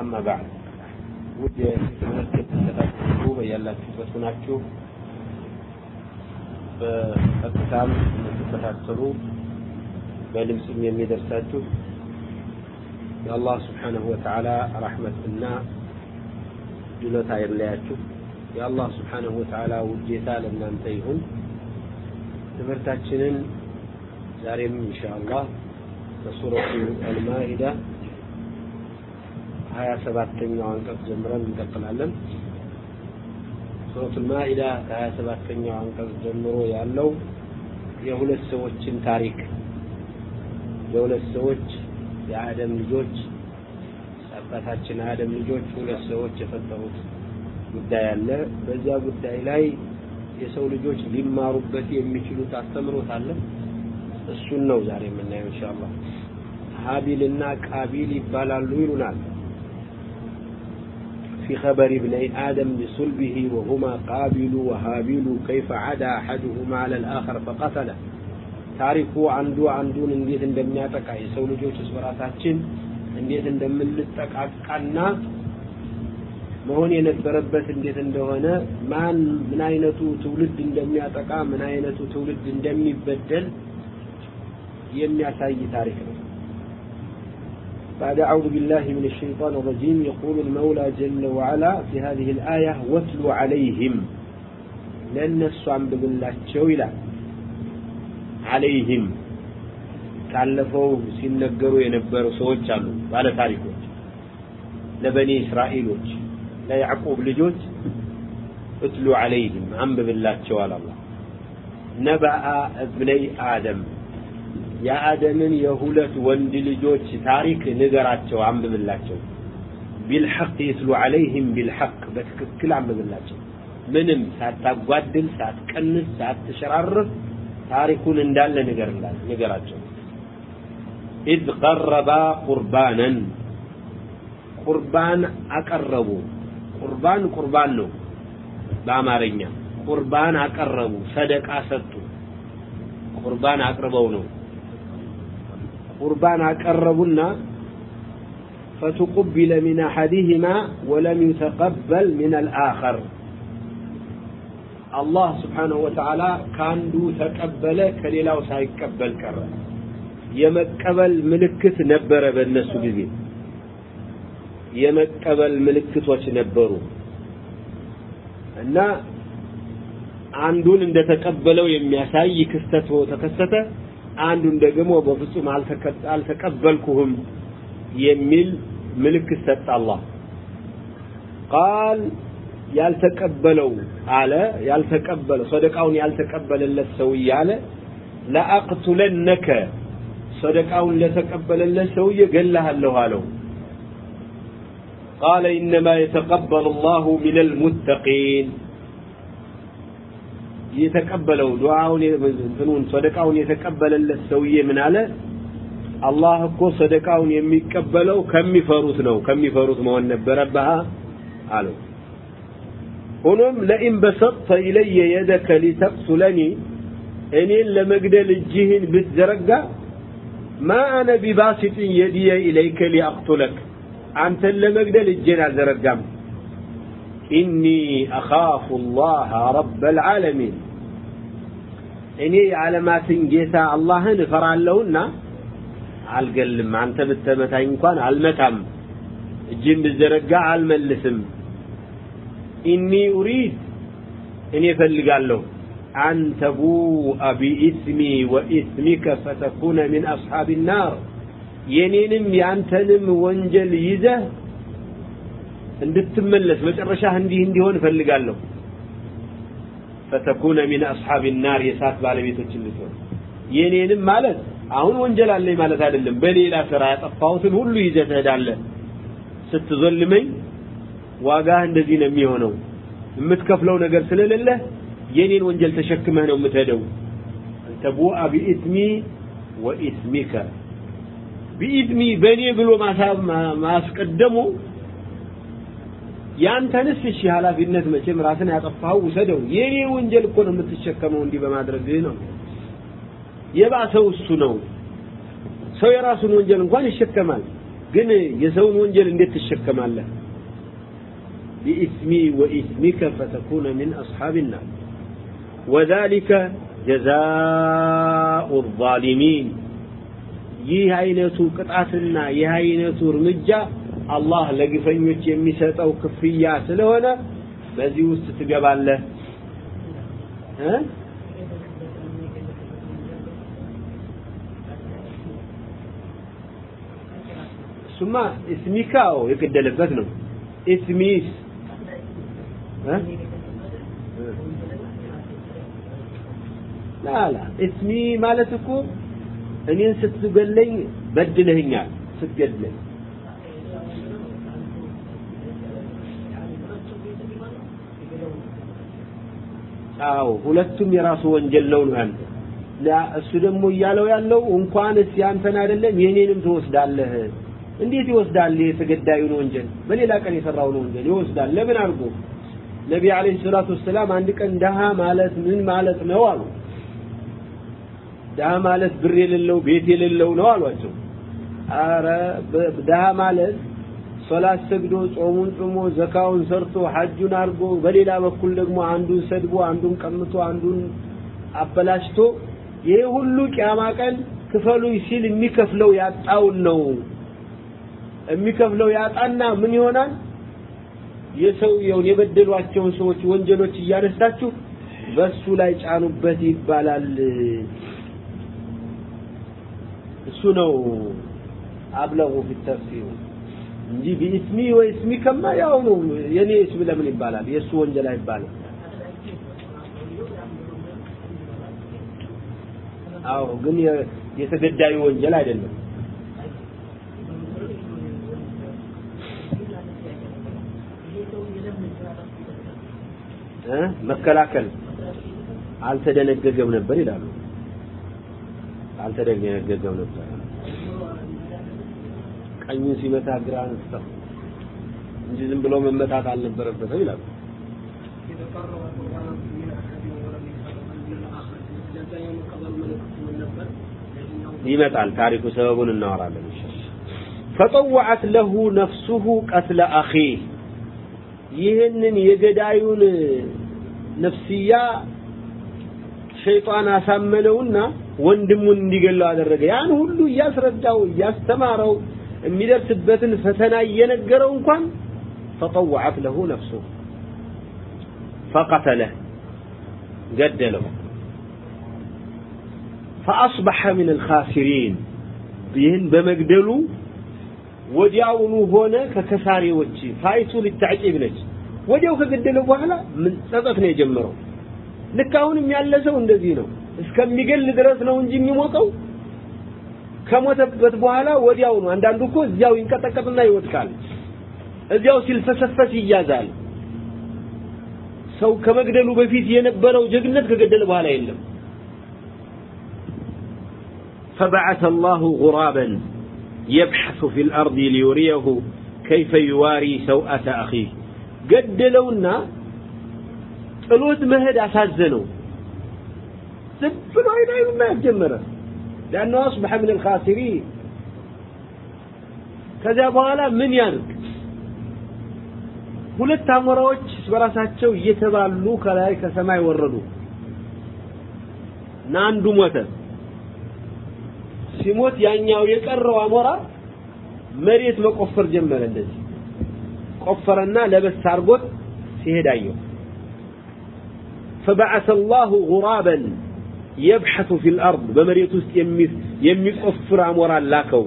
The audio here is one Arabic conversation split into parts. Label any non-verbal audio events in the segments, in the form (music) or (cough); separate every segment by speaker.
Speaker 1: አማ ባዕድ ውድ የትምህርት ተከታታዮች በያላችሁበት ሆናችሁ በቀጥታም የምትከታተሉ በድምፅም የሚደርሳችሁ የአላህ ስብሓንሁ ወተዓላ ረሕመትና ድሎታ አይለያችሁ። የአላህ ስብሓንሁ ወተዓላ ውዴታ ለእናንተ ይሁን። ትምህርታችንን ዛሬም ኢንሻ አላህ በሱረቱ አልማኢዳ ሀያ ሰባተኛው አንቀጽ ጀምረን እንቀጥላለን። ሱረቱል ማኢዳ ከሀያ ሰባተኛው አንቀጽ ጀምሮ ያለው የሁለት ሰዎችን ታሪክ የሁለት ሰዎች የአደም ልጆች አባታችን አደም ልጆች ሁለት ሰዎች የፈጠሩት ጉዳይ አለ። በዚያ ጉዳይ ላይ የሰው ልጆች ሊማሩበት የሚችሉት አስተምሮት አለ። እሱን ነው ዛሬ የምናየው ኢንሻአላህ። ሀቢልና ቃቢል ይባላሉ ይሉናል። في خبر ابني آدم بصلبه وهما قابل وهابيل كيف عدا أحدهما على الآخر فقتله ታሪኩ አንዱ አንዱን እንዴት እንደሚያጠቃ የሰው ልጆች እርስ በራሳችን እንዴት እንደምንጠቃቃና መሆን የነበረበት እንዴት እንደሆነ ማን ምን አይነቱ ትውልድ እንደሚያጠቃ ምን አይነቱ ትውልድ እንደሚበደል የሚያሳይ ታሪክ ነው። بعد أعوذ بالله من الشيطان الرجيم يقول المولى جل وعلا في هذه الآية واتل عليهم لأن الصعب بالله شويلا عليهم ካለፈው ሲነገሩ የነበሩ ሰዎች አሉ ባለ ታሪኮች ለበኒ እስራኤሎች ለያዕቁብ ልጆች እትሉ ዐለይህም አንብብላቸዋል አላህ ነባአ እብነይ አደም የአደምን የሁለት ወንድ ልጆች ታሪክ ንገራቸው አንብብላቸው። ቢልሐቅ ይትሉ ዐለይህም ቢልሐቅ በትክክል አንብብላቸው። ምንም ሳታጓድል ሳትቀንስ ሳትሸራርፍ ታሪኩን እንዳለ ንገራቸው። ኢዝ ቀረባ ቁርባነን ቁርባን አቀረቡ። ቁርባን ቁርባን ነው በአማርኛ። ቁርባን አቀረቡ ሰደቃ ሰጡ። ቁርባን አቅርበው ነው ቁርባን አቀረቡና فتقبل من أحدهما ولم يتقبل من الآخر الله سبحانه وتعالى كاندو تقبل كليلاو سايقبل ቀረ የመቀበል ምልክት ነበረ በእነሱ ጊዜ የመቀበል ምልክቶች ነበሩ እና አንዱን እንደተቀበለው የሚያሳይ ክስተት ተከሰተ አንዱን ደግሞ በፍጹም አልተቀበልኩህም የሚል ምልክት ሰጠ አላህ ቃል ያልተቀበለው አለ ያልተቀበለ ሰደቃውን ያልተቀበለለት ሰውዬ አለ ለአቅቱለነከ ሰደቃውን ለተቀበለለት ሰውዬ ገላሃለሁ አለው قال إنما يتقبل الله من المتقين የተቀበለው ዱዓውን እንትኑን ሰደቃውን የተቀበለለት ሰውዬ ምን አለ? አላህ እኮ ሰደቃውን የሚቀበለው ከሚፈሩት ነው። ከሚፈሩት መሆን ነበረብህ አለው። ሆኖም ለኢን በሰጥተ ኢለየ የደከ ሊተቅቱለኒ እኔን ለመግደል እጅህን ብትዘረጋ ማ አነ ቢባሲጥን የዲየ ኢለይከ ሊአቅቱለክ አንተን ለመግደል እጄን አልዘረጋም إني أخاف الله رب العالمين. إني على ما تنجيسا الله نفر لهن على القلم أنت بالتمتع إنكوان على المتعم الجن بالزرقة على الملسم إني أريد إني فلق له أن تبوء بإثمي وإثمك فتكون من أصحاب النار ينينم يانتنم وانجل يزه እንድትመለስ መጨረሻህ እንዲህ እንዲሆን እፈልጋለሁ። ፈተኩነ ሚን አስሓብ ናር የእሳት ባለቤቶች እንድትሆን። የኔንም ማለት አሁን ወንጀል አለኝ ማለት አይደለም። በሌላ ስራ ያጠፋሁትን ሁሉ ይዘህ ትሄዳለህ። ስትዘልመኝ ዋጋህ እንደዚህ ነው የሚሆነው። የምትከፍለው ነገር ስለሌለ የኔን ወንጀል ተሸክመህ ነው የምትሄደው። ተቡአ ቢኢስሚ ወኢስሚከ። ቢኢስሚ በእኔ ብሎ ማስቀደሙ ያንተንስ እሺ ኃላፊነት መቼም ራስን ያጠፋው ውሰደው የኔ ወንጀል እኮ ነው የምትሸከመው እንዲህ በማድረግህ ነው የባሰው እሱ ነው ሰው የራሱን ወንጀል እንኳን ይሸከማል ግን የሰውን ወንጀል እንዴት ትሸከማለህ بإثمي وإثمك فتكون من أصحاب النار وذلك جزاء الظالمين ይህ አይነቱ ቅጣትና ይህ አይነቱ እርምጃ አላህ ለግፈኞች የሚሰጠው ክፍያ ስለሆነ በዚህ ውስጥ ትገባለህ። እ? እሱማ እስሚካው የገደለበት ነው። ኢስሚስ ላላ እስሚ ማለት እኮ እኔን ስትገለኝ በድለህኛል ስትገድለኝ አዎ ሁለቱም የራሱ ወንጀል ነው ነው እሱ ደግሞ እያለው ያለው እንኳንስ ያንተን አይደለም የኔንም ትወስዳለህ። እንዴት ይወስዳል የተገዳዩን ወንጀል? በሌላ ቀን የሰራውን ወንጀል ይወስዳል። ለምን አድርጎ? ነቢ አለይሂ ሰላቱ ወሰላም አንድ ቀን ደሃ ማለት ምን ማለት ነው አሉ። ደሃ ማለት ብር የሌለው ቤት የሌለው ነው አሏቸው። አረ ደሃ ማለት ሶላት ሰግዶ ጾሙን ጾሞ ዘካውን ሰርቶ ሐጁን አድርጎ በሌላ በኩል ደግሞ አንዱን ሰድቦ አንዱን ቀምቶ አንዱን አበላሽቶ ይሄ ሁሉ ቂያማ ቀን ክፈሉ ሲል የሚከፍለው ያጣውን ነው። የሚከፍለው ያጣና ምን ይሆናል? የሰውየውን የበደሏቸውን ሰዎች ወንጀሎች እያነሳችሁ በሱ ላይ ጫኑበት ይባላል። እሱ ነው አብለጉ ፊ ተፍሲሩ እንጂ ቢስሚ ወይስሚ ከማ ያው ነው። የኔ እስም ለምን ይባላል? የእሱ ወንጀል አይባልም። አዎ ግን የተገዳዩ ወንጀል አይደለም። መከላከል አልተደነገገም ነበር ይላሉ። አልተደነገገም ነበር ቀኙን ሲመታ ግራ አንስተው እንጂ ዝም ብሎ መመታት አልነበረበትም ይላል። ይመጣል። ታሪኩ ሰበቡን እናወራለን ኢንሻአላህ። ፈጠወዐት ለሁ ነፍሱሁ ቀትለ አኺ። ይህንን የገዳዩን ነፍስያ ሸይጣን አሳመነውና ወንድሙን እንዲገለው አደረገ። ያን ሁሉ እያስረዳው እያስተማረው የሚደርስበትን ፈተና እየነገረው እንኳን ፈጠወዐት ለሁ ነፍሱ ፈቀተለህ ገደለው። ፈአስበሐ ሚን አልኻሲሪን ይህን በመግደሉ ወዲያውኑ ሆነ ከከሳሪዎች። ፋይቱ ሊታዕቂብ ነች። ወዲያው ከገደለው በኋላ ምን ነው የጀመረው? ልክ አሁንም ያለ ሰው እንደዚህ ነው። እስከሚገል ድረስ ነው እንጂ የሚሞቀው ከሞተበት በኋላ ወዲያው ነው አንዳንዱ እኮ እዚያው ይንቀጠቀጥና ይወድቃል እዚያው ሲልፈሰፈስ ይያዛል ሰው ከመግደሉ በፊት የነበረው ጀግነት ከገደለ በኋላ የለም فبعث الله غرابا يبحث في الأرض ليريه كيف يواري سوءة أخيه قدلونا ጥሎት መሄድ አሳዘነው ዝም ብሎ አይን አይኑ ማየት ጀመረ لأنه أصبح من الخاسرين ከዚያ በኋላ ምን ያድርግ ሁለት አሞራዎች በራሳቸው እየተባሉ ከላይ ከሰማይ ወረዱ እና አንዱ ሞተ ሲሞት ያኛው የቀረው አሞራ መሬት መቆፈር ጀመረ እንደዚህ ቆፈረና ለበስ አርጎት ሲሄድ አየው فبعث الله غرابا የብሐቱ ፊል አርድ በመሬት ውስጥ የሚቆፍር አሞራ ላከው።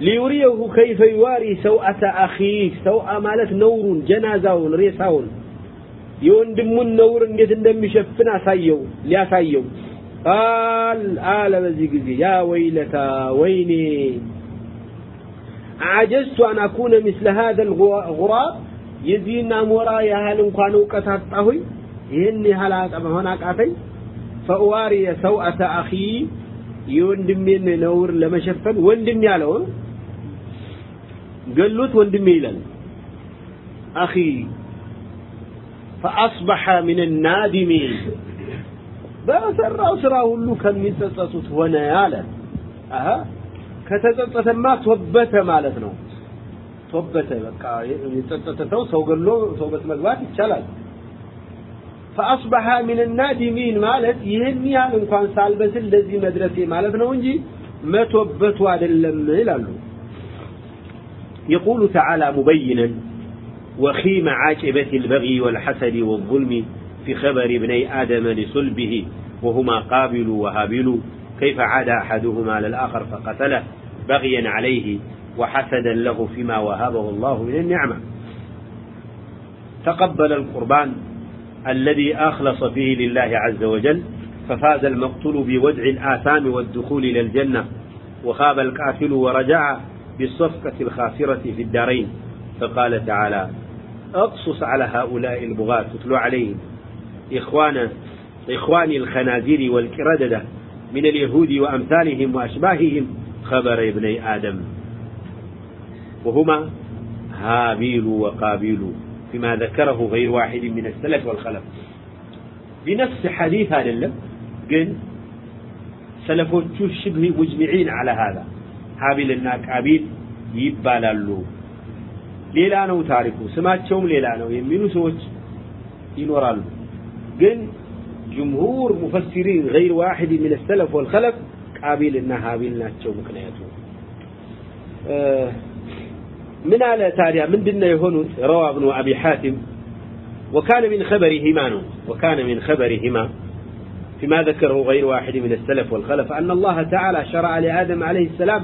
Speaker 1: ሊዩሪየሁ ከይፈ ይዋሪ ሰውአተ አኺህ ሰውአ ማለት ነውሩን ጀናዛውን ሬሳውን። የወንድሙን ነውር እንዴት እንደሚሸፍን አሳየው ሊያሳየው። ቃል አለ በዚህ ጊዜ ያ ወይለታ ወይኔ! አጀዝቱ አን አኩነ ምስለ ሀዘ ልጉራብ የዚህን አሞራ ያህል እንኳን እውቀት አጣሁኝ ይህን ያህል መሆን አቃተኝ። ፈእዋሪየ ሰውአተ አኺ የወንድሜን ነውር ለመሸፈን ወንድም ያለው ገሉት ወንድሜ ይላል አኺ فأصبح من النادمين በሰራው ስራ ሁሉ ከሚጸጸቱት ሆነ አለ አሀ ከተጸጸተማ ቶበተ ማለት ነው ቶበተ በቃ የጸጸተ ሰው ሰው ገሎ ተውበት መግባት ይቻላል فأصبح من النادمين ማለት ይህን ያህል እንኳን ሳልበስል ለዚህ መድረሴ ማለት ነው እንጂ መቶበቱ አይደለም ይላሉ يقول تعالى مبينا وخيم عاقبة البغي والحسد والظلم في خبر ابني آدم لصلبه وهما قابل وهابل كيف عاد أحدهما على الآخر فقتله بغيا عليه وحسدا له فيما وهبه الله من النعمة تقبل القربان الذي أخلص فيه لله عز وجل ففاز المقتول بودع الآثام والدخول إلى الجنة وخاب القاتل ورجع بالصفقة الخاسرة في الدارين. فقال تعالى أقصص على هؤلاء البغاة تتلو عليهم. إخوان إخواني الخنازير والكرددة من اليهود وأمثالهم وأشباههم خبر ابني آدم. وهما هابيل وقابيل. بما ذكره غير واحد من السلف والخلف. بنفس حديث هذا اللب قل سلفوا شبه مجمعين على هذا. هابيل الناك عبيد ይባላሉ ሌላ ነው ታሪኩ። ስማቸውም ሌላ يمينو የሚሉ ሰዎች ይኖራሉ። قل جمهور مفسرين غير واحد من السلف والخلف قابيل እና ሀቢል ናቸው ምክንያቱ من على تاريا من دنا يهونت روى ابن أبي حاتم وكان من خبرهما وكان من خبرهما فيما ذكره غير واحد من السلف والخلف أن الله تعالى شرع لآدم عليه السلام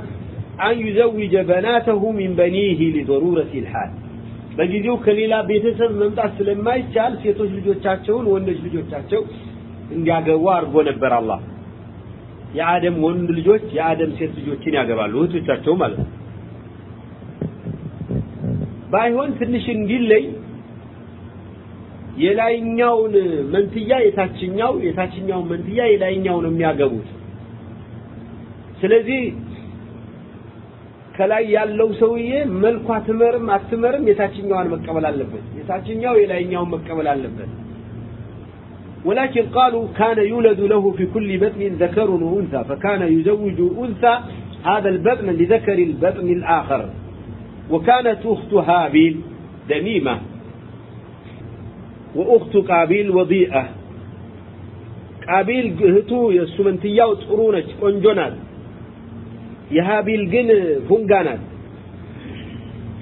Speaker 1: أن يزوج بناته من بنيه لضرورة الحال በጊዜው ከሌላ ቤተሰብ መምጣት ስለማይቻል ሴቶች ልጆቻቸውን ወንዶች ልጆቻቸው እንዲያገቡ አድርጎ ነበር አላህ የአደም ወንድ ልጆች የአደም ሴት ልጆችን ያገባሉ እህቶቻቸው ማለት ነው ባይሆን ትንሽ እንዲለይ የላይኛውን መንትያ የታችኛው የታችኛውን መንትያ የላይኛውን የሚያገቡት ስለዚህ ከላይ ያለው ሰውዬ መልኳ ትመርም አትመርም የታችኛዋን መቀበል አለበት የታችኛው የላይኛውን መቀበል አለበት ولكن قالوا كان يولد له في كل بطن ذكر وأنثى فكان يزوج أنثى هذا البطن لذكر البطن الآخر وكانت أخت هابيل دميمة وأخت قابيل وضيئة قابيل هتو يسمنتياو تقرونج قنجونات يهابيل جن فنجانات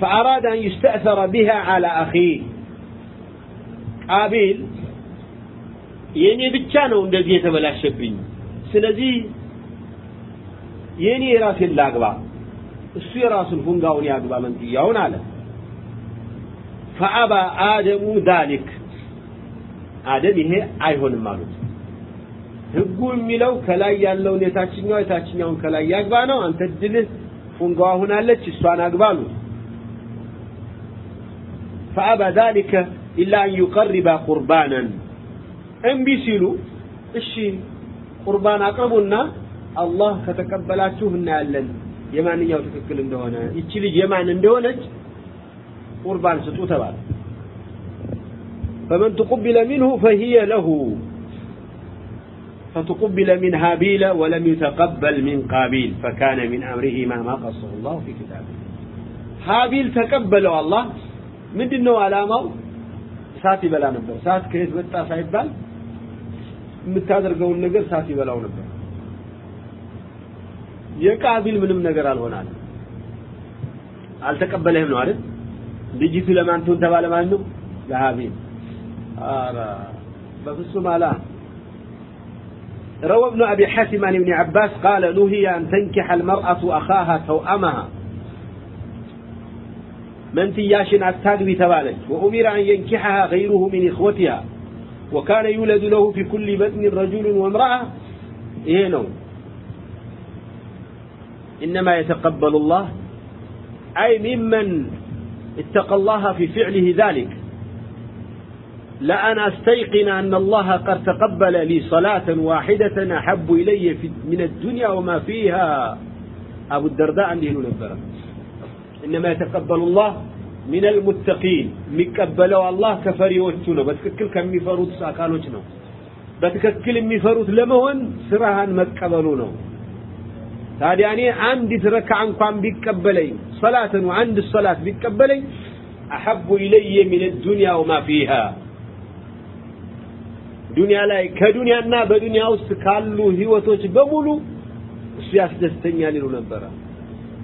Speaker 1: فأراد أن يستأثر بها على أخيه قابيل የኔ ብቻ ነው እንደዚህ የተበላሸብኝ ስለዚህ የኔ የራሴን ላግባ እሱ የራሱን ሁንጋውን ያግባ መንትያውን አለ። ፈአባ አደሙ ዳሊክ። አደም ይሄ አይሆንም አሉት። ህጉ የሚለው ከላይ ያለውን የታችኛው የታችኛውን ከላይ ያግባ ነው። አንተ ድልህ ፉንጋዋ ሁናለች እሷን አግባ አሉት። ፈአባ ዛሊከ ኢላ አን ዩቀርባ ቁርባናን እምቢ ሲሉ እሺ ቁርባን አቅርቡና አላህ ከተቀበላችሁ እናያለን። የማንኛው ትክክል እንደሆነ ይቺ ልጅ የማን እንደሆነች ቁርባን ስጡ ተባለ فمن تقبل منه فهي له فتقبل من هابيل ولم يتقبل من قابيل فكان من أمره ما ما قصه الله في كتابه هابيل تقبله الله من دنو علامه ساتي بلا نبر سات كيف بتا ሳይባል የምታደርገውን ነገር ሳት ይበላው ነበር የቃቢል ምንም ነገር አልሆናል አልተቀበለህም ነው አይደል ልጅቱ ለማን ትሆን ተባለ ማለት ነው ለሃቢል ኧረ በፍጹም አላ روى ابن أبي حاتم عن ابن عباس قال نهي أن تنكح المرأة أخاها توأمها من تياشن التاقبي تبالج وأمر أن ينكحها غيره من إخوتها وكان يولد له في كل بطن رجل وامرأة إيه نو إنما يتقبل الله أي ممن اتقى الله في فعله ذلك لأن أستيقن أن الله قد تقبل لي صلاة واحدة أحب إلي في من الدنيا وما فيها أبو الدرداء عنده نبرة إنما يتقبل الله من المتقين የሚቀበለው አላህ ከፈሪዎቹ ነው በትክክል ከሚፈሩት አካሎች ነው በትክክል የሚፈሩት ለመሆን ስራህን መቀበሉ ነው ታዲያ እኔ አንዲት ረክዓ እንኳን ቢቀበለኝ ሰላትን አንድ ሰላት ቢቀበለኝ አሐቡ ኢለየ ሚን ዱንያ ወማ ፊሃ ዱንያ ላይ ከዱንያና በዱንያ ውስጥ ካሉ ህይወቶች በሙሉ እሱ ያስደስተኛል ይሉ ነበረ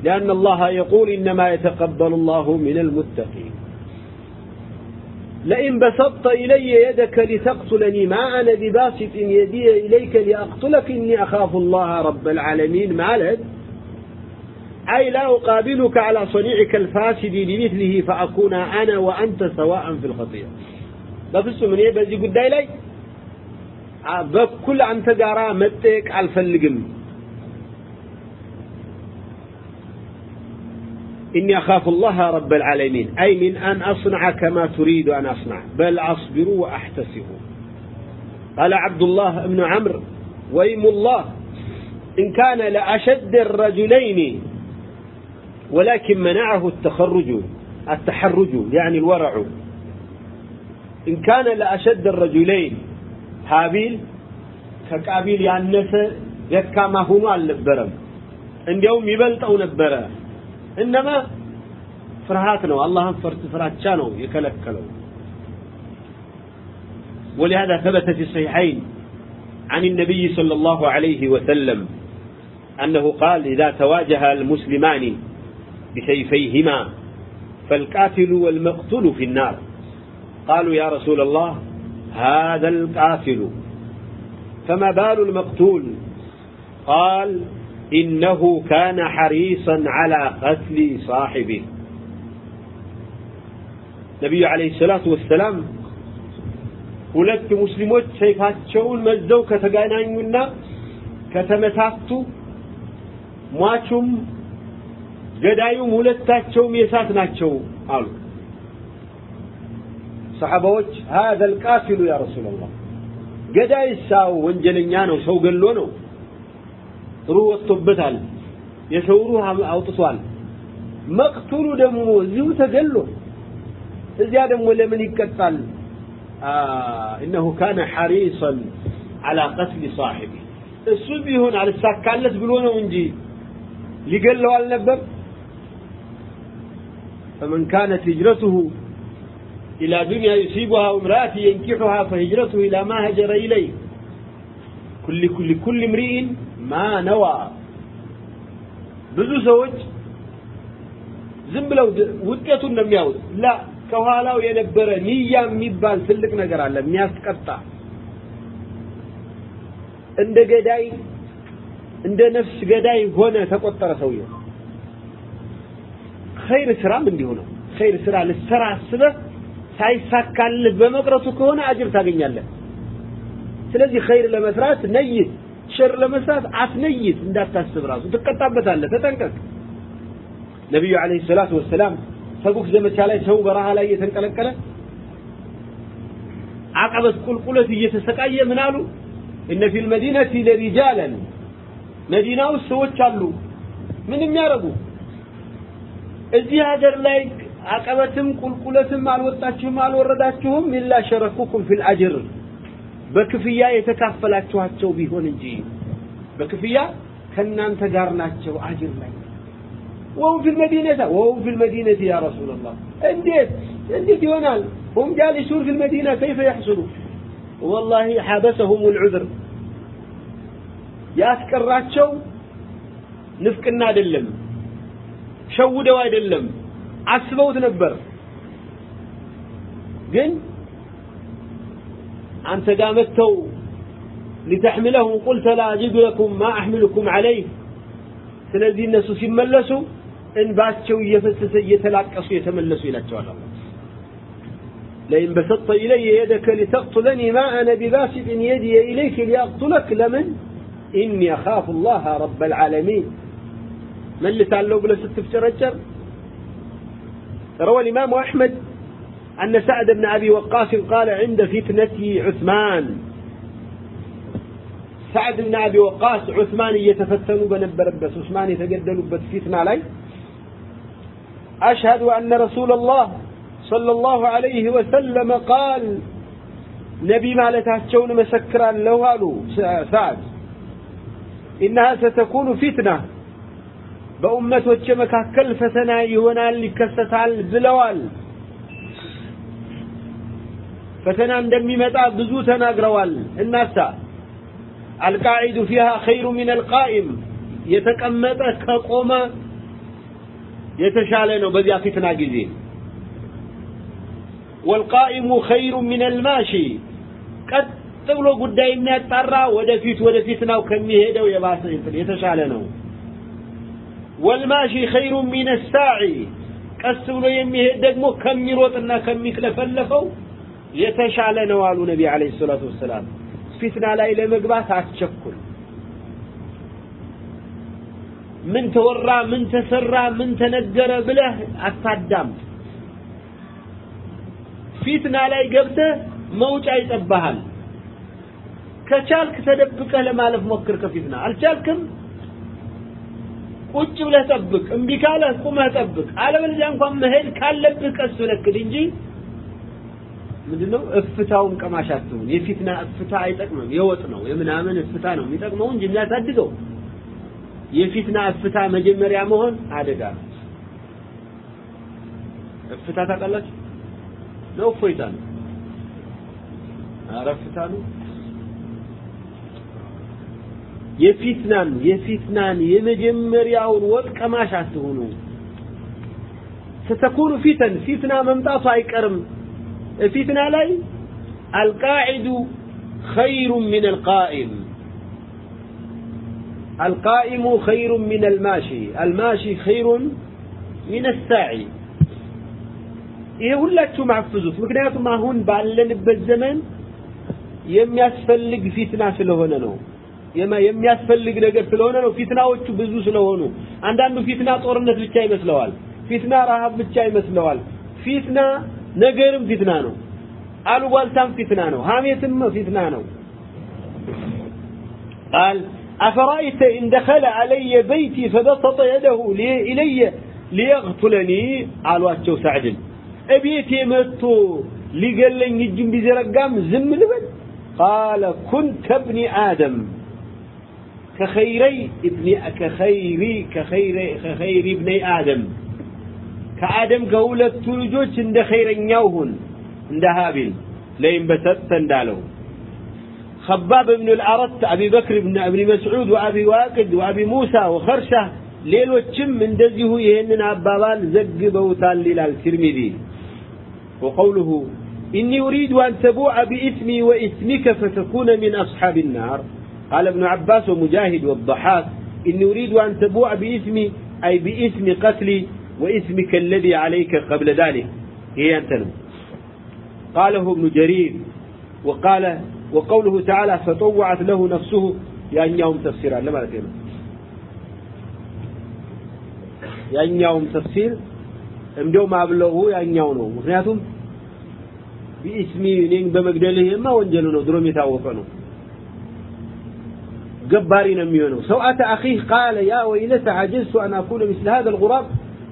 Speaker 1: لأن الله يقول إنما يتقبل الله من المتقين لئن بسطت إلي يدك لتقتلني ما أنا بباسط يدي إليك لأقتلك إني أخاف الله رب العالمين. مالد أي لا أقابلك على صنيعك الفاسد بمثله فأكون أنا وأنت سواء في الخطيئة. بفسو من إيه بزي قد إلي بكل أنت قارا متك ألفلقم. إني أخاف الله رب العالمين أي من أن أصنع كما تريد أن أصنع بل أصبر وأحتسب قال عبد الله بن عمرو ويم الله إن كان لأشد الرجلين ولكن منعه التخرج التحرج يعني الورع إن كان لأشد الرجلين هابيل كقابيل ያነሰ ደካማ ሆኖ አልነበረም እንዲያውም ይበልጠው ነበረ إنما فرهاتنا الله فرت فراتشانو يكلكلو ولهذا ثبت في الصحيحين عن النبي صلى الله عليه وسلم أنه قال إذا تواجه المسلمان بسيفيهما فالقاتل والمقتول في النار. قالوا يا رسول الله هذا القاتل. فما بال المقتول؟ قال إنه كان حريصا على قتل صاحبه نبي عليه الصلاة والسلام ሁለት ሙስሊሞች ሰይፋቸውን መዘው ከተገናኙና ከተመታቱ ሟቹም ገዳዩም ሁለታቸውም የሳት ናቸው አሉ ሰሐባዎች هذا القاتل يا رسول الله ገዳይ ሳው ወንጀለኛ ነው ሰው ገሎ ነው ሩህ ወጥቶበታል የሰው ሩህ አውጥቷል መቅቱሉ ደግሞ እዚሁ ተገሎ እዚያ ደግሞ ለምን ይቀጣል إنه كان حريصا على قتل صاحبه እሱ ቢሆን አልሳካለት ብሎ ነው እንጂ ሊገለው አልነበር فمن كانت هجرته إلى دنيا يصيبها وامرأة ينكحها فهجرته إلى ما هجر إليه كل كل كل امرئ ማነዋ ብዙ ሰዎች ዝም ብለው ውጤቱን ነው የሚያዩት ላ ከኋላው የነበረ ንያ የሚባል ትልቅ ነገር አለ የሚያስቀጣ። እንደ ገዳይ እንደ ነፍስ ገዳይ ሆነ ተቆጠረ ሰውየው። ኸይር ስራም እንዲሁ ነው። ኸይር ስራ ልትሰራ አስበህ ሳይሳካልህ በመቅረቱ ከሆነ አጅር ታገኛለህ። ስለዚህ ኸይር ለመስራት ነይት ሸር ለመስራት አትነይት እንዳታስብ ራሱ። ትቀጣበታለህ ተጠንቀቅ። ነቢዩ አለይሂ ሰላቱ ወሰላም ተቡክ ዘመቻ ላይ ሰው በረሃ ላይ እየተንቀለቀለ አቀበት ቁልቁለት እየተሰቃየ ምን አሉ? እነ ፊል መዲነቲ ለሪጃለን. መዲና ውስጥ ሰዎች አሉ። ምን የሚያደርጉ? እዚህ ሀገር ላይ አቀበትም ቁልቁለትም አልወጣችሁም አልወረዳችሁም ኢላ ሸረኩኩም ፊል አጅር በክፍያ የተካፈላችኋቸው ቢሆን እንጂ በክፍያ ከእናንተ ጋር ናቸው አጅር ላይ وهم في المدينة وهم في المدينة يا رسول الله انديت انديت يونال هم جالسون في المدينة كيف يحصلوا والله حبسهم العذر ያስቀራቸው ንፍቅና አይደለም ሸውደው አይደለም አስበውት ነበር ግን አንተ ጋር መጥተው لتحملهم قلت لا أجد لكم ما أحملكم عليه ስለዚህ እነሱ ሲመለሱ እንባቸው እየፈሰሰ እየተላቀሱ የተመለሱ ይላቸዋል አላህ لئن بسطت إلي يدك لتقتلني ما أنا بباسط يدي إليك لأقتلك لمن إني أخاف الله رب العالمين من اللي تعلق بلا ستفترجر روى الإمام أحمد أن سعد بن أبي وقاص قال عند فتنة عثمان. سعد بن أبي وقاص عثمان يتفتن بنبربس عثمان يتجدل بفتنة علي أشهد أن رسول الله صلى الله عليه وسلم قال نبي مالتاتشون مسكرا لو قالوا سعد إنها ستكون فتنة. بأمة وجمك مكاكل فتنة يهونال لكستال البلوال ፈተና እንደሚመጣ ብዙ ተናግረዋል። እናሳ አልቃዒዱ ፊሃ ኸይሩ ሚን አልቃኢም የተቀመጠ ከቆመ የተሻለ ነው በዚያ ፊትና ጊዜ። ወልቃኢሙ ኸይሩ ሚን አልማሺ ቀጥ ብሎ ጉዳይ የሚያጣራ ወደፊት ወደ ፊትናው ከሚሄደው የባሰ የተሻለ ነው። ወልማሺ ኸይሩ ሚን ሳዒ ቀስ ብሎ የሚሄድ ደግሞ ከሚሮጥና ከሚክለፈለፈው የተሻለ ነው አሉ ነቢ አለይሂ ሰላቱ ወሰላም። ፊትና ላይ ለመግባት አትቸኩል ምን ተወራ ምን ተሰራ ምን ተነገረ ብለህ አታዳምጥ። ፊትና ላይ ገብተህ መውጫ ይጠባሃል ከቻልክ ተደብቀህ ለማለፍ ሞክር ከፊትና። አልቻልክም? ቁጭ ብለህ ጠብቅ። እምቢ ካለህ ቁመህ ጠብቅ። አለበለዚያ እንኳን መሄድ ካለብህ ቀስ ብለህ እንጂ ምንድነው? እፍታውን ቀማሽ የፊትና እፍታ አይጠቅምም። የወጥ ነው የምናምን እፍታ ነው የሚጠቅመው እንጂ የሚያሳድገው። የፊትና እፍታ መጀመሪያ መሆን አደጋ እፍታ ታውቃላችሁ? ነው እፎይታ ነው። ኧረ ነው። የፊትናን የፊትናን የመጀመሪያውን ወጥ ቀማሽ አትሁኑ። ስተኩኑ ፊተን ፊትና መምጣቱ አይቀርም። فتنة ላይ القاعد خير من القائم القائم خير من الماشي الماشي خير من الساعي ይሄ ሁላችሁ ማፍዙት ምክንያቱም አሁን ባለንበት ዘመን የሚያስፈልግ ፊትና ስለሆነ ነው የሚያስፈልግ ነገር ስለሆነ ነው ፊትናዎቹ ብዙ ስለሆኑ አንዳንዱ ፊትና ጦርነት ብቻ ይመስለዋል ፊትና ረሃብ ብቻ ይመስለዋል ፊትና ነገርም ፊትና ነው አሉባልታም ፊትና ነው ሀሜትም ፊትና ነው قال أفرأيت إن دخل علي بيتي فبسط يده لي إلي ليغتلني قالوا سعد أبيتي متو لقلن يجن بزرقام زم لبن قال كنت ابن آدم كخيري ابن كخيري كخيري كخير ابن آدم كولت تلجوج عند خير يوهن عند هابل لين بسطت اندالو خباب بن الأرت أبي بكر بن أبي مسعود وأبي واقد وأبي موسى وخرشة ليل وتشم من دزيه يهنن أبابال زق بوتال للترمذي وقوله إني أريد أن تبوع بإثمي وإثمك فتكون من أصحاب النار قال ابن عباس ومجاهد والضحاك إني أريد أن تبوع بإثمي أي بإثم قتلي وإثمك الذي عليك قبل ذلك هي أنت قاله ابن جرير وقال وقوله تعالى فطوعت له نفسه ያኛውም ተፍሲር አለ ማለት ነው ያኛውም ተፍሲር እንደው ማብለጉ ያኛው ነው ምክንያቱም ቢስሚ እኔን በመግደልህማ ወንጀሉ ነው ድሮም የታወቀ ነው ገባሪ ነው የሚሆነው ሰውአተ አኺህ ቃለ ያ ወይለተ عجزت أن أكون مثل هذا الغراب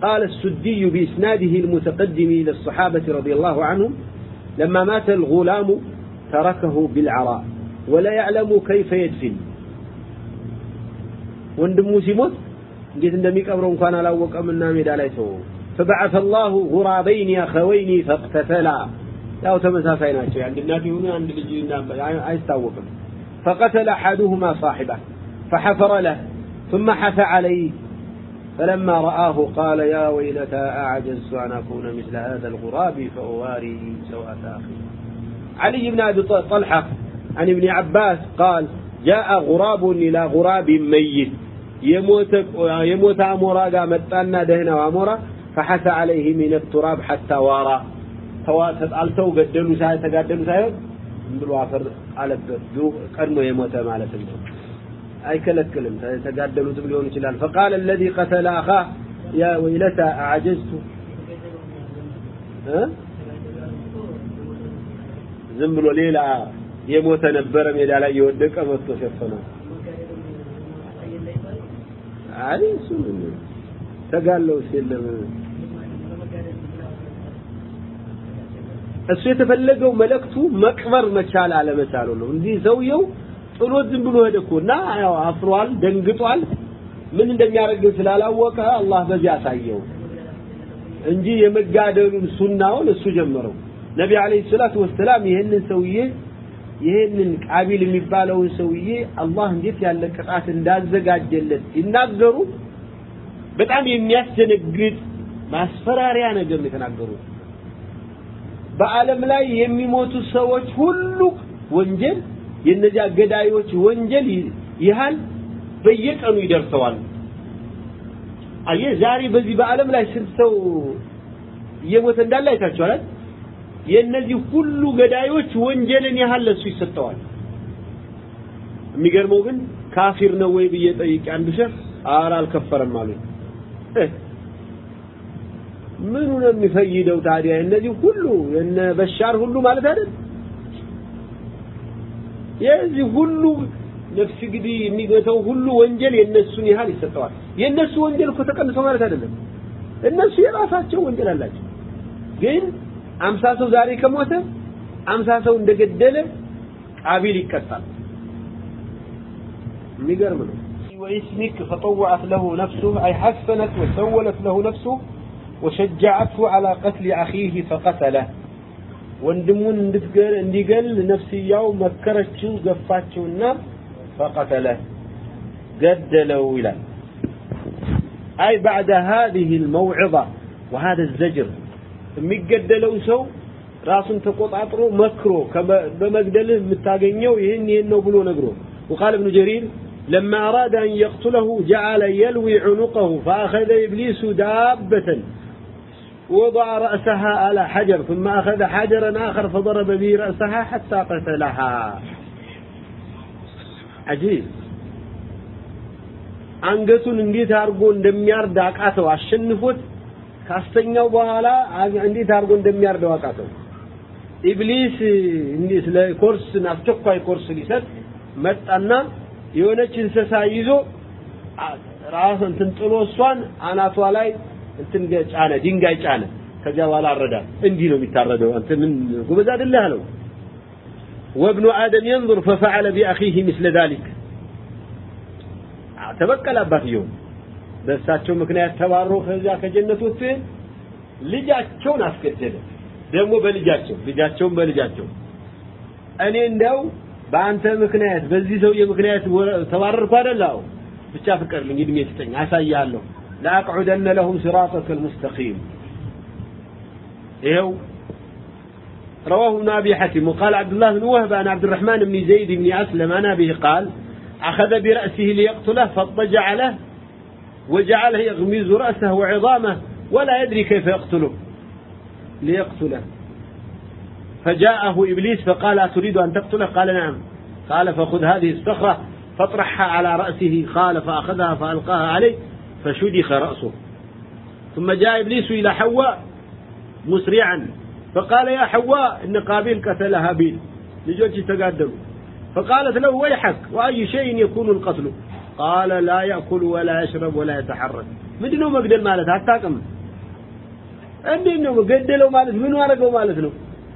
Speaker 1: قال السدي بإسناده المتقدم إلى الصحابة رضي الله عنهم لما مات الغلام تركه بالعراء ولا يعلم كيف يدفن ወንድሙ ሲሞት እንዴት እንደሚቀብረው እንኳን አላወቀምና ሜዳ ላይ ተወው فبعث الله غرابين أخوين فاقتتلا ያው ተመሳሳይ ናቸው የአንድ እናት ይሁኑ አንድ ልጅ አይታወቅም فقتل أحدهما صاحبه فحفر له ثم حث عليه فلما رآه قال يا ويلتى أعجزت أن أكون مثل هذا الغراب فأواري سوءة أخي علي بن أبي طلحة عن ابن عباس قال جاء غراب إلى غراب ميت يموت يموت أمورا قامتنا دهنا وأمورا فحث عليه من التراب حتى وارى ተጣልተው ገደሉ ሳይ ተጋደሉ ሳይሆን ብሎ አፈር አለበት ቀድሞ የሞተ ማለት ነው አይከለክልም ተጋደሉትም ሊሆን ይችላል فقال الذي قتل اخاه يا ويلتى اعجزت ዝም ብሎ ሌላ የሞተ ነበረ ሜዳ ላይ የወደቀ መጥቶ ሸፈነው አይ እሱ ተጋለው የለም እሱ የተፈለገው መልእክቱ መቅበር መቻል አለመቻሉ ነው እንዲህ ሰውየው ጥሎት ዝም ብሎ ሄደ እኮ እና ያው አፍሯል ደንግጧል። ምን እንደሚያደርግ ስላላወቀ አላህ በዚህ አሳየው እንጂ የመጋደሉን ሱናውን እሱ ጀመረው። ነቢ አለይሂ ሰላቱ ወሰላም ይህንን ሰውዬ ይህንን ቃቢል የሚባለውን ሰውዬ አላህ እንዴት ያለ ቅጣት እንዳዘጋጀለት ሲናገሩ በጣም የሚያስደነግጥ ማስፈራሪያ ነገር ነው የተናገሩት። በዓለም ላይ የሚሞቱ ሰዎች ሁሉ ወንጀል የነዚያ ገዳዮች ወንጀል ይሃል በየቀኑ ይደርሰዋል። አየ ዛሬ በዚህ በዓለም ላይ ስንት ሰው እየሞተ እንዳለ አይታችኋል የእነዚህ ሁሉ ገዳዮች ወንጀልን ያህል ለሱ ይሰጠዋል። የሚገርመው ግን ካፊር ነው ወይ ብዬ ጠይቄ አንዱ ሸህ ኧረ አልከፈረም አሉኝ። ምኑ ነው የሚፈይደው ታዲያ? እነዚህ ሁሉ የነ በሻር ሁሉ ማለት አይደል የዚህ ሁሉ ነፍስ ግዲ የሚገተው ሁሉ ወንጀል የነሱን ያህል ይሰጠዋል የነሱ ወንጀል እኮ ተቀንሰው ማለት አይደለም እነሱ የራሳቸው ወንጀል አላቸው ግን አምሳ ሰው ዛሬ ከሞተ አምሳ ሰው እንደገደለ ቃቢል ይቀጣል የሚገርም ነው واسمك فطوعت له نفسه أي حسنت وسولت له نفسه وشجعته على قتل أخيه فقتله ወንድሙን እንድትገል እንዲገል ነፍስያው መከረችው ገፋችውና فقتله قدلوا ይላል أي بعد هذه الموعظة وهذا الزجر የሚገደለው ሰው ራሱን ተቆጣጥሮ መክሮ በመግደልህ የምታገኘው ይህን ይህን ነው ብሎ ነግሮ وقال ابن جرير لما أراد أن يقتله جعل يلوي عنقه فأخذ إبليس دابة وضع رأسها على حجر ثم أخذ حجرا آخر فضرب به رأسها حتى قتلها عجيب አንገቱን እንዴት አድርጎ እንደሚያርድ አቃተው አሸንፎት ካስተኛው በኋላ እንዴት አድርጎ እንደሚያርደው አቃተው ኢብሊስ እንዴት ለኮርስ አስቸኳይ ኮርስ ሊሰጥ መጣና የሆነች እንስሳ ይዞ ራስ እንትን ጥሎ እሷን አናቷ ላይ እንትን ጫነ ድንጋይ ጫነ ከዚያ በኋላ አረዳት እንዲህ ነው የሚታረደው አንተ ምን ጎበዝ አይደለህ አለው وابن آدم ينظر ففعل بأخيه مثل ذلك ተበቀለ አባትየው በእሳቸው ምክንያት ተባሮ ከዚያ ከጀነት ወጥቶ ልጃቸውን አስገደለ ደግሞ በልጃቸው ልጃቸውን በልጃቸው እኔ እንደው በአንተ ምክንያት በዚህ ሰውዬ ምክንያት ተባረርኩ አይደላው ብቻ ፍቀርልኝ እድሜ ስጠኝ አሳያለሁ لأقعدن لهم صراطك المستقيم. إيو رواه ابن أبي حاتم. وقال عبد الله بن وهب عن عبد الرحمن بن زيد بن أسلم عن أبيه قال أخذ برأسه ليقتله فاضطجع له وجعله يغمز رأسه وعظامه ولا يدري كيف يقتله. ليقتله. فجاءه إبليس فقال أتريد أن تقتله؟ قال نعم. قال فخذ هذه الصخرة فاطرحها على رأسه قال فأخذها فألقاها عليه. فشدخ رأسه ثم جاء إبليس إلى حواء مسرعا فقال يا حواء إن قابيل قتل هابيل لجوجي تقدموا فقالت له ويحك وأي شيء يكون القتل قال لا يأكل ولا يشرب ولا يتحرك ምንድነው መግደል ማለት አታውቅም እንዴት ነው ገደለው ማለት ምን አደረገው ማለት ነው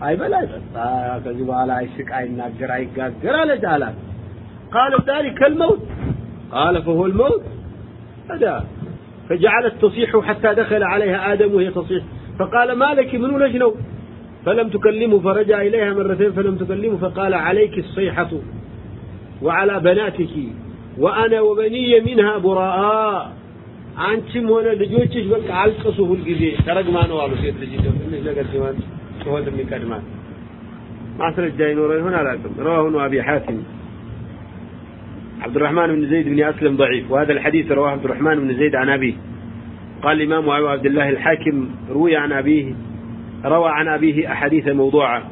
Speaker 1: አይበላ አይጠጣ ከዚህ በኋላ አይስቅ አይናገር አይጋገር አለች አላት قال ذلك الموت قال فهو الموت هذا فجعلت تصيح حتى دخل عليها آدم وهي تصيح فقال ما لك من لجنو فلم تكلمه فرجع إليها مرتين فلم تكلمه فقال عليك الصيحة وعلى بناتك وأنا وبني منها براء አንቺም ሆነ ልጆችሽ በቃ አልቅሱ ሁልጊዜ ተረግማ ነው አሉ ሴት ልጅ ትንሽ ነገር ሲሆን ጩኸት የሚቀድማት ማስረጃ ይኖረው ይሆን አላውቅም رواه ابن ابي حاتم عبد الرحمن بن زيد بن أسلم ضعيف وهذا الحديث رواه عبد الرحمن بن زيد عن أبيه. قال الإمام أبو عبد الله الحاكم روي عن أبيه روى عن أبيه أحاديث موضوعة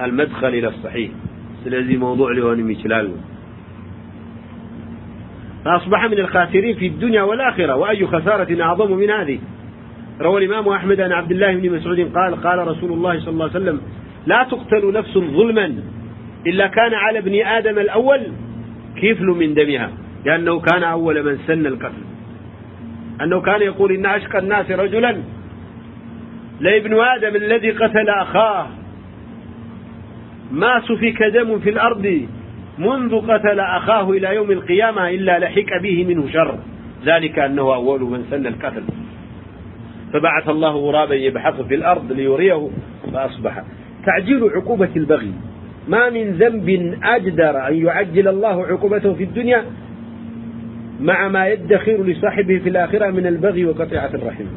Speaker 1: المدخل إلى الصحيح. الذي موضوع لهون ميشلال فأصبح من الخاسرين في الدنيا والآخرة وأي خسارة أعظم من هذه. روى الإمام أحمد عن عبد الله بن مسعود قال قال رسول الله صلى الله عليه وسلم لا تقتل نفس ظلما إلا كان على ابن آدم الأول كفل من دمها لأنه كان أول من سن القتل. أنه كان يقول إن أشقى الناس رجلا. لابن آدم الذي قتل أخاه. ما سفك دم في الأرض منذ قتل أخاه إلى يوم القيامة إلا لحق به منه شر. ذلك أنه أول من سن القتل. فبعث الله غرابا يبحث في الأرض ليريه فأصبح. تعجيل عقوبة البغي. ما من ذنب أجدر أن يعجل الله عقوبته في الدنيا مع ما يدخر لصاحبه في الآخرة من البغي وقطيعة الرحم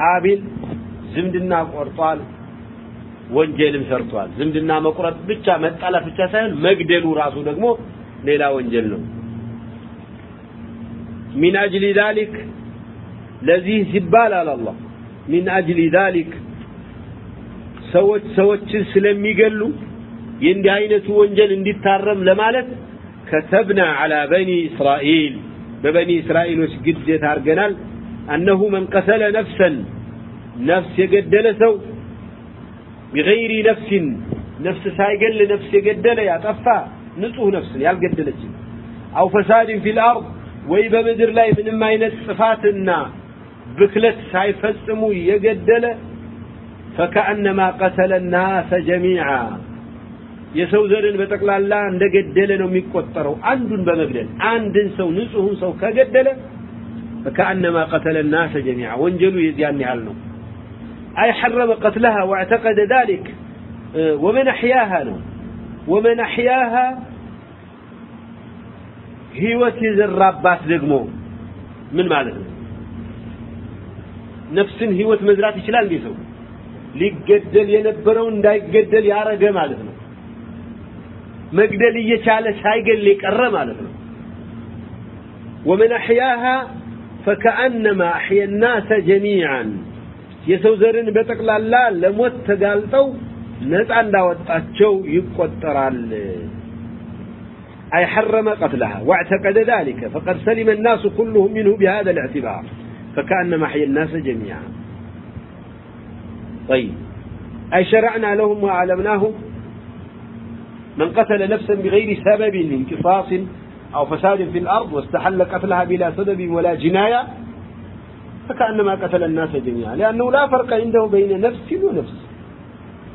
Speaker 1: قابل زمدنا ቆርጧል ወንጀልም ሰርቷል ዝምድና መቁረጥ ብቻ መጣላት ብቻ ሳይሆን መግደሉ ራሱ ደግሞ ሌላ ወንጀል ነው ሚን አጅሊ ዛሊክ ለዚህ ሲባል አለ አላህ ሚን አጅሊ ዛሊክ ሰዎች ሰዎችን ስለሚገሉ የእንዲህ አይነቱ ወንጀል እንዲታረም ለማለት ከተብና አላ በኒ እስራኤል በበኒ እስራኤሎች ግዴታ አድርገናል አነሁ መን ቀተለ ነፍሰን ነፍስ የገደለ ሰው ቢገይሪ ነፍሲን ነፍስ ሳይገል ነፍስ የገደለ ያጠፋ ንጹህ ነፍስን ያልገደለችን አው ፈሳድን ፊል አርድ ወይ በምድር ላይ ምንም አይነት ጥፋትና ብክለት ሳይፈጽሙ የገደለ ፈከአነማ ቀተለ ናሰ ጀሚዓ የሰው ዘርን በጠቅላላ እንደገደለ ነው የሚቆጠረው አንዱን በመግደል አንድን ሰው ንጹህን ሰው ከገደለ فكأنما قتل الناس جميعا وانجلوا يزيان يعلنوا أي حرم قتلها واعتقد ذلك ومن أحياها نو ومن أحياها هيوة الرابات دقمو من مالك نفس هيوة مزرات يشلال بيسو ሊገደል የነበረው እንዳይገደል ያረገ ማለት ነው መግደል እየቻለ ሳይገል የቀረ ማለት ነው ومن أحياها فكأنما أحيا الناس جميعا የሰው ዘርን በጠቅላላ ለሞት ተጋልጠው ነፃ እንዳወጣቸው ይቆጠራል أي حرم قتلها واعتقد ذلك فقد سلم الناس كلهم منه بهذا الاعتبار فكأنما أحيا الناس جميعا طيب أي شرعنا لهم وأعلمناهم من قتل نفسا بغير سبب انقصاص أو فساد في الأرض واستحل قتلها بلا سبب ولا جناية فكأنما قتل الناس جميعا. لأنه لا فرق عنده بين نفس ونفس.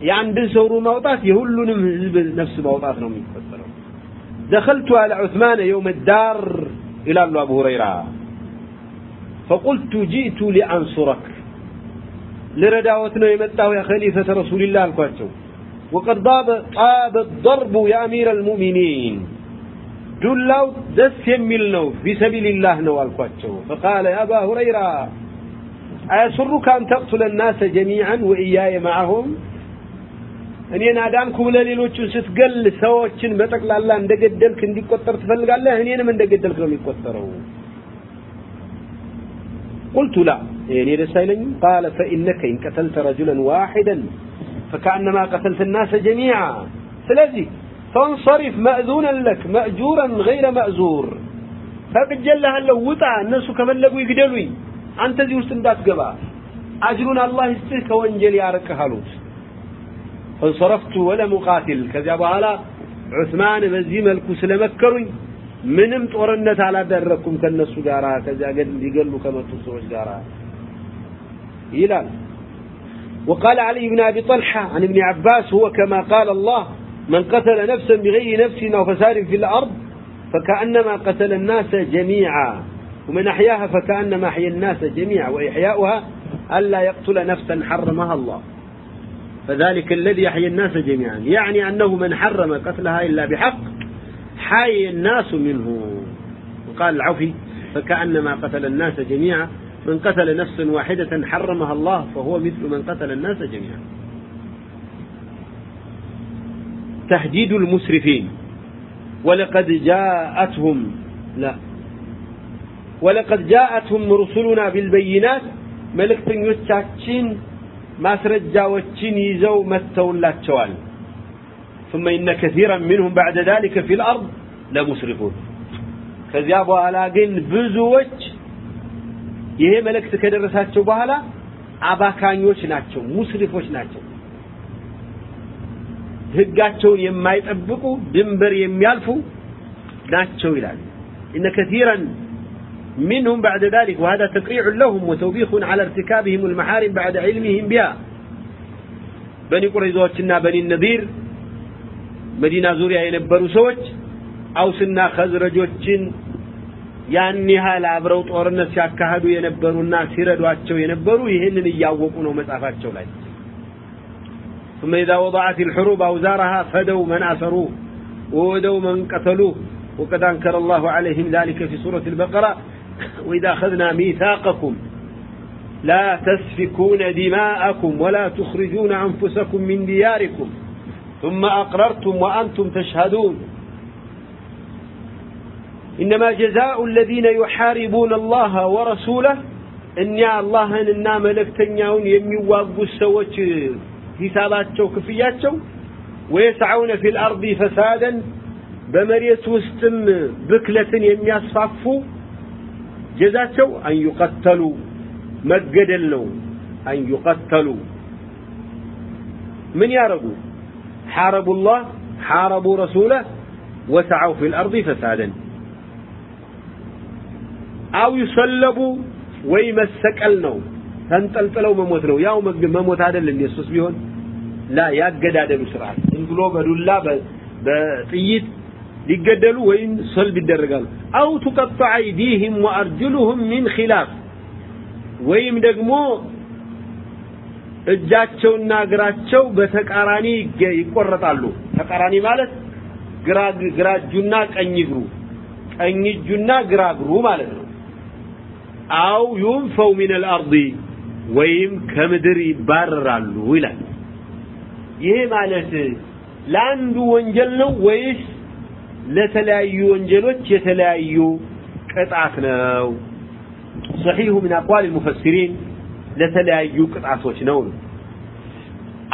Speaker 1: يعني موطات يهلنم حزب نفس موطات نوم يتفسرون. دخلت على عثمان يوم الدار إلى أبو هريرة. فقلت جئت لأنصرك. لرداوتنا يمتاه يا خليفة رسول الله الكواتشو وقد ضاب طاب الضرب يا أمير المؤمنين ዱላው ደስ የሚል ነው ፊሰቢልላህ ነው አልኳቸው فقال يا أبا هريرة أيسرك أن تقتل الناس جميعا وإياي معهم እኔን አዳንኩ ብለህ ሌሎቹን ስትገል ሰዎችን በጠቅላላ እንደገደልክ እንዲቆጠር ትፈልጋለህ እኔንም እንደገደልክ ነው የሚቆጠረው قلت لا يعني ደስ አይለኝም قال فإنك إن قتلت رجلا واحدا فكأنما قتلت الناس جميعا. فلذي فانصرف مأذونا لك مأجورا غير مأزور. فقجلها لو وطع الناس كمن لقوا يقدلوا أنت ذي مستندات قبا. أجرون الله استهك وانجلي عرك هلوت فانصرفت ولا مقاتل. كذا على عثمان بزي ملكو سلمكروا منم طورنت على دركم كالنسو جارا كذا قد يقلوا كما تسوش جارا يلال وقال علي بن أبي طلحة عن ابن عباس هو كما قال الله من قتل نفسا بغير نفس أو فساد في الأرض فكأنما قتل الناس جميعا ومن أحياها فكأنما أحيا الناس جميعا وإحياؤها ألا يقتل نفسا حرمها الله. فذلك الذي يحيي الناس جميعا. يعني أنه من حرم قتلها إلا بحق حي الناس منه. وقال العوفي فكأنما قتل الناس جميعا من قتل نفسا واحدة حرمها الله فهو مثل من قتل الناس جميعا تهديد المسرفين ولقد جاءتهم لا ولقد جاءتهم رسلنا بالبينات ملكتن يتشاكين ማስረጃዎችን ይዘው መጥተውላቸዋል ثم إن كثيرا منهم بعد ذلك في الأرض لمسرفون ከዚያ በኋላ ግን ብዙዎች ይሄ መልእክት ከደረሳቸው በኋላ አባካኞች ናቸው፣ ሙስሊፎች ናቸው። ህጋቸውን የማይጠብቁ ድንበር የሚያልፉ ናቸው ይላል። إن كثيرا منهم بعد ذلك وهذا تقريع لهم وتوبيخ على ارتكابهم المحارم بعد علمهم بها بني قريظዎችና በኒ ነዚር መዲና ዙሪያ የነበሩ ሰዎች አውስና ኸዝረጆችን ያን ያህል አብረው ጦርነት ሲያካሂዱ የነበሩና ሲረዷቸው የነበሩ ይህንን እያወቁ ነው መጽሐፋቸው ላይ ثم إذا وضعت الحروب أوزارها فدوا من أسروه وودوا من قتلوه وقد أنكر الله عليهم ذلك في سورة البقرة (coughs) وإذا أخذنا ميثاقكم لا تسفكون دماءكم ولا تخرجون أنفسكم من دياركم ثم أقررتم وأنتم تشهدون إنما جزاء الذين يحاربون الله ورسوله أن يا الله أننا ملكتنياون يميواغو السوات حساباتشو كفياتشو. ويسعون في الأرض فسادا. بمريت وستم بكلة يمياسفافو جزاتشو أن يقتلوا. مجدلوا أن يقتلوا. من ياربوا حاربوا الله حاربوا رسوله وسعوا في الأرض فسادا. አው ይሰለቡ ወይ መሰቀል ነው። ተንጠልጥለው መሞት ነው። ያው መሞት አይደለም እንዴ ቢሆን። ላ ያገዳደሉ ስርዓት። ዝም በዱላ በጥይት ሊገደሉ ወይም ሰልብ ይደረጋሉ። አው ተቀጣ አይዲህም ወአርጅሉሁም ሚን ኺላፍ። ወይም ደግሞ እጃቸውና እግራቸው በተቃራኒ ይቆረጣሉ። ተቃራኒ ማለት ግራ ግራ እጁና ቀኝ እግሩ ቀኝ እጁና ግራ እግሩ ማለት ነው። አው ዩንፈው ሚነል አርዲ ወይም ከምድር ይባረራሉ ይላል። ይሄ ማለት ለአንዱ ወንጀል ነው ወይስ ለተለያዩ ወንጀሎች የተለያዩ ቅጣት ነው? ሰሒሁ ምን አቋል ሙፈሲሪን ለተለያዩ ቅጣቶች ነው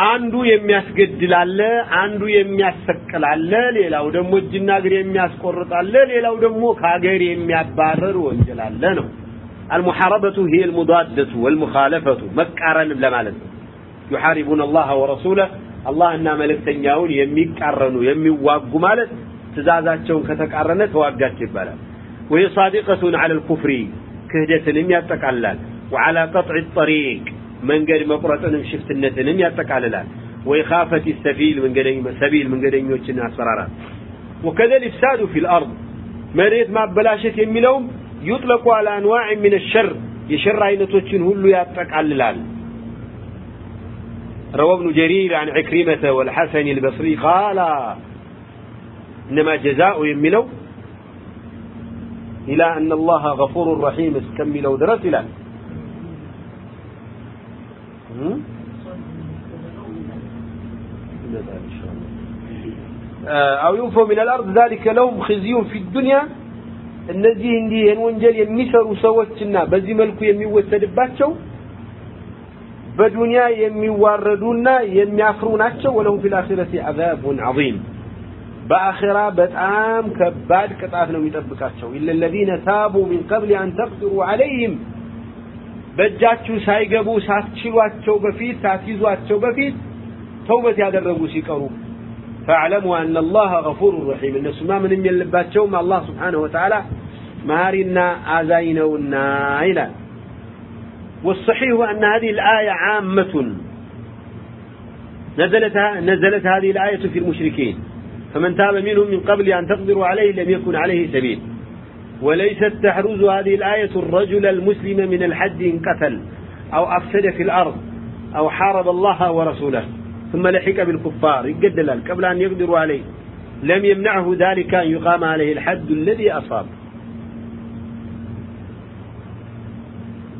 Speaker 1: አንዱ የሚያስገድል አለ፣ አንዱ የሚያሰቅል አለ፣ ሌላው ደግሞ እጅና እግር የሚያስቆርጥ አለ፣ ሌላው ደግሞ ከሀገር የሚያባረር ወንጀል አለ ነው። المحاربة هي المضادة والمخالفة. مكارن لمالت يحاربون الله ورسوله. الله أننا ملكتنياون. يميقارنوا يميواقوا مالت تزازاتشون كتقارنة تواقات جبالا وهي صادقة على الكفر كهدة لم يتقلل وعلى قطع الطريق من قد مقرة شفت النتنم يتقلل وإخافة السبيل من قد سبيل من قد يوجنا أسرارات وكذا الإفساد في الأرض مريت ما بلاشت يميلهم يطلق على أنواع من الشر يشر عينتوچن هلو يتقللال روى ابن جرير عن عكرمة والحسن البصري قال إنما جزاء يملو إلى أن الله غفور رحيم اسكملوا درس إلى. أو ينفوا من الأرض ذلك لهم خزي في الدنيا. እነዚህ እንዲህ ይህን ወንጀል የሚሰሩ ሰዎችና በዚህ መልኩ የሚወሰድባቸው በዱንያ የሚዋረዱና የሚያፍሩ ናቸው። ወለሁም ፊል አኺረቲ አዛቡን ዐዚም። በአኺራ በጣም ከባድ ቅጣት ነው የሚጠብቃቸው። ኢለ ለዚነ ታቡ ሚን ቀብል አን ተቅድሩ ዐለይህም። በእጃችሁ ሳይገቡ ሳትችሏቸው በፊት ሳትይዟቸው በፊት ተውበት ያደረጉ ሲቀሩ فاعلموا أن الله غفور رحيم. الناس ما من يلباتهم الله سبحانه وتعالى مارنا آذينونا إلى. والصحيح أن هذه الآية عامة. نزلت, نزلت هذه الآية في المشركين. فمن تاب منهم من قبل أن تقدروا عليه لم يكن عليه سبيل. وليست تحرز هذه الآية الرجل المسلم من الحد إن قتل أو أفسد في الأرض أو حارب الله ورسوله. ثم لحق بالكفار يقدلال قبل أن يقدروا عليه. لم يمنعه ذلك أن يقام عليه الحد الذي أصاب.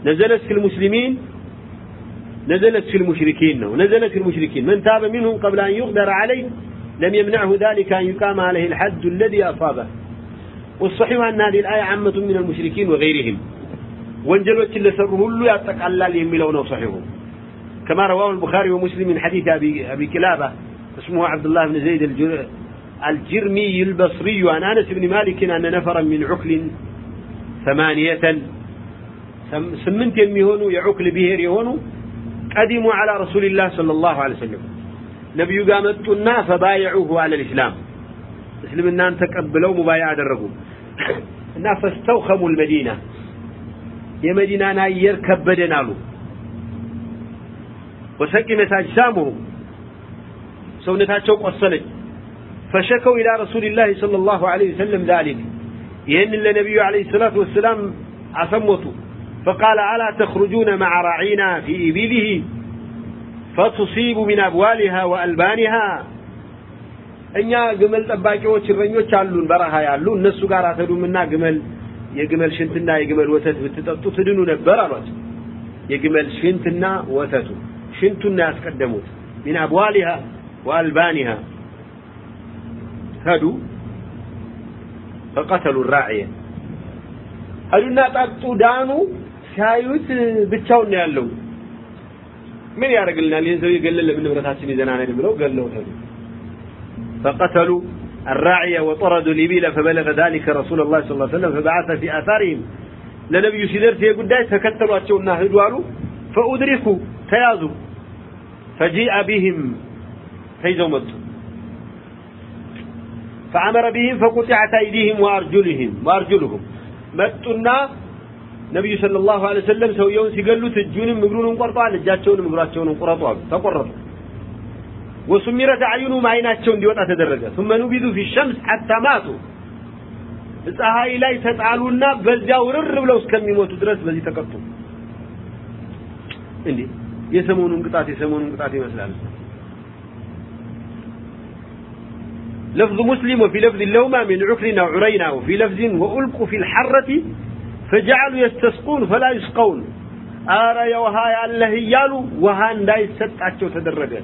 Speaker 1: نزلت في المسلمين نزلت في المشركين نزلت في المشركين. من تاب منهم قبل أن يقدر عليه لم يمنعه ذلك أن يقام عليه الحد الذي أصابه. والصحيح أن هذه الآية عامة من المشركين وغيرهم. وانجلوت اللي سره له يتقلل يميلونه صحيحه. كما رواه البخاري ومسلم من حديث أبي, أبي كلابة اسمه عبد الله بن زيد الجر الجرمي البصري عن أنس بن مالك أن نفرا من عكل ثمانية سمنت يميهونوا يعكل بهير يهونوا قدموا على رسول الله صلى الله عليه وسلم. نبي قامتنا فبايعوه على الإسلام. اسلمنا أن تقبلوا مبايع درقوا. (coughs) الناس فاستوخموا المدينة. يا مدينة ناير كبدنا له وسكنت أجسامهم سونتاتشو قصلت فشكوا إلى رسول الله صلى الله عليه وسلم ذلك ይህን ለነቢዩ ዓለይሂ ሰላቱ ወሰላም አሰሞቱ فقال ألا تخرجون مع راعينا في إبله فتصيب من أبوالها وألبانها እኛ ግመል ጠባቂዎች እረኞች አሉን በረሃ ያሉ እነሱ ጋር አትሄዱምና ግመል የግመል ሽንትና የግመል ወተት ብትጠጡ ትድኑ ነበር አሏቸው የግመል ሽንትና ወተቱ ሽንቱና ያስቀደሙት ሚን አብዋሊሃ ወአልባኒሃ ሄዱ ፈቀተሉ ራዕየ ሄዱና ጠጡ ዳኑ ሲያዩት ብቻውን ነው ያለው ምን ያደርግልናል ይህን ሰው የገለለ ለምን ንብረታችን ይዘናነን ብለው ገለው ሄዱ فقتلوا الراعي وطردوا الإبل فبلغ ذلك رسول الله صلى الله عليه وسلم فبعث في آثارهم لنبي سيدرت يقول تكتلوا أتشونا هدوالوا فأدركوا تيازوا ፈጂአ ቢህም ተይዘው መጡ ፈአመረ ቢህም ፈቁጢዐት አይዲህም ወአርጁልህም ወአርጁልሁም መጡና ነቢዩ ሰለላሁ ዐለይሂ ወሰለም ሰውየውን ሲገሉት እጁንም እግሩንም ቆርጠዋል፣ እጃቸውንም እግራቸውንም ቁረጡ አሉ። ተቆረጡ። ወሱሚረት አዕዩኑሁም አይናቸው እንዲወጣ ተደረገ። ثم ኑቢዙ ፊ ሸምስ ሐታ ማቱ ፀሐይ ላይ ተጣሉና በዚያ ውርር ብለው እስከሚሞቱ ድረስ በዚህ ተቀጡ። እንዲህ يسمون ቅጣት يسمون ቅጣት ይመስላል። لفظ مسلم وفي لفظ اللومة من عكرنا وعرينا وفي لفظ وألقوا في الحرة فجعلوا يستسقون فلا يسقون آرى يوها اللهيال وهان لا يستطعوا تدرجا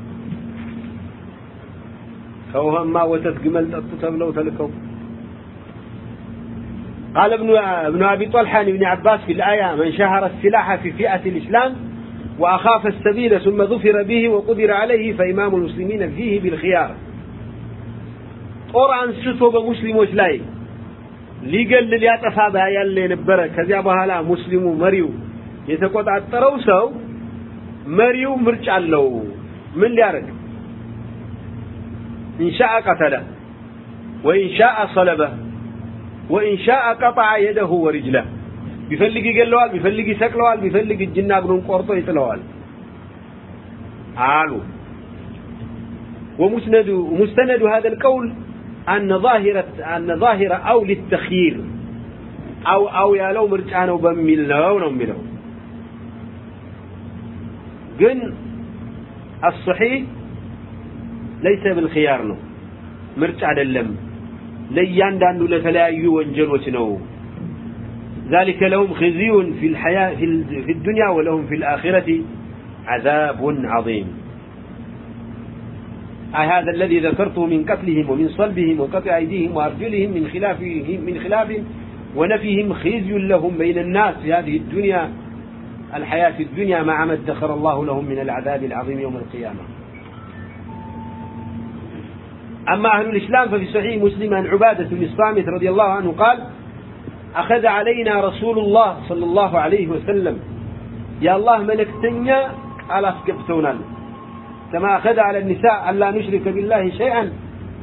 Speaker 1: فوهم ما وتتقمل أطتب لو تلكو قال ابن ابن أبي طلحان ابن عباس في الآية من شهر السلاح في فئة الإسلام واخاف السبيل ثم ظفر به وقدر عليه فامام المسلمين فيه بالخيار ጦር አንስቶ በሙስሊሞች ላይ ሊገል ሊያጠፋ ያለ የነበረ ከዚያ በኋላ ሙስሊሙ መሪው የተቆጣጠረው ሰው መሪው ምርጫ አለው ምን ሊያደርግ إن شاء قتله وإن شاء صلبه وإن شاء قطع يده ورجله بيفلق يقلوال بيفلق يسقلوال بيفلق الجنة قرون قرطو يطلوال عالو ومسند ومستند هذا القول أن ظاهرة أن ظاهر أو للتخيير أو أو يا لو مرجعنا وبميل لو نميلو قن الصحيح ليس بالخيار ነው ምርጫ አይደለም ለእያንዳንዱ ለተለያዩ ወንጀሎች ነው ذلك لهم خزي في الحياة في الدنيا ولهم في الآخرة عذاب عظيم. هذا الذي ذكرته من قتلهم ومن صلبهم وقطع أيديهم وأرجلهم من خلافهم من خلاف ونفيهم خزي لهم بين الناس في هذه الدنيا الحياة الدنيا مع ما ادخر الله لهم من العذاب العظيم يوم القيامة. أما أهل الإسلام ففي صحيح مسلم عن عبادة بن الصامت رضي الله عنه قال أخذ علينا رسول الله صلى الله عليه وسلم. يا الله ملك تنيا على سكبتونا كما أخذ على النساء ألا نشرك بالله شيئا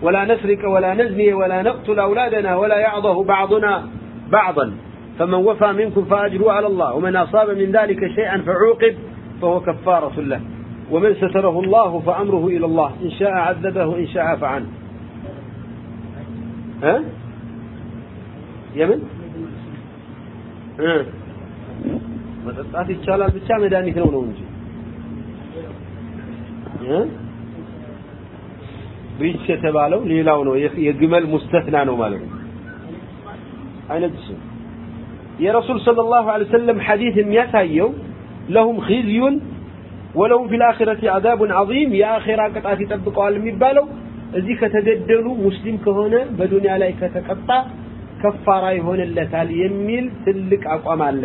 Speaker 1: ولا نسرك ولا نزني ولا نقتل أولادنا ولا يعضه بعضنا بعضا. فمن وفى منكم فأجره على الله ومن أصاب من ذلك شيئا فعوقب فهو كفارة له. ومن ستره الله فأمره إلى الله إن شاء عذبه إن شاء فعنه ها؟ يمن መጠጣት ይቻላል ብቻ መድኃኒት ነው ነው እንጂ። ብሪጅ የተባለው ሌላው ነው። የግመል ሙስተትና ነው ማለት ነው። አይነጅስም የረሱል ሰለላሁ ዐለይሂ ወሰለም ሐዲስ የሚያሳየው ለሁም ኺዝዩን ወለሁም ፊል አኺረቲ አዛቡን ዐዚም የአኺራ ቅጣት ይጠብቀዋል የሚባለው እዚህ ከተገደሉ ሙስሊም ከሆነ በዱንያ ላይ ከተቀጣ ከፋራ ይሆንለታል የሚል ትልቅ አቋም አለ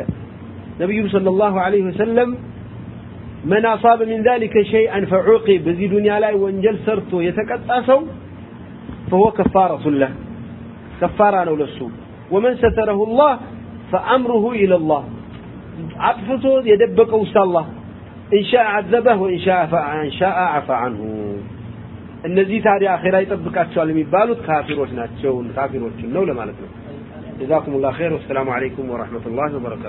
Speaker 1: ነቢዩም ሰለላሁ ዐለይሂ ወሰለም መን አሳበ ሚን ዛሊከ ሸይአን ፈዑቂብ በዚህ ዱንያ ላይ ወንጀል ሰርቶ የተቀጣ ሰው فهو كفارة له كفارة ነው ለሱ ومن ستره الله فأمره إلى الله አጥፍቶ የደበቀው ውስጥ አላህ إن شاء عذبه وإن شاء إن شاء عفى عنه እነዚህ ታዲያ አኺራ ይጠብቃቸዋል የሚባሉት ካፊሮች ናቸው ካፊሮችን ነው ለማለት ነው جزاكم الله خير والسلام عليكم ورحمة الله وبركاته.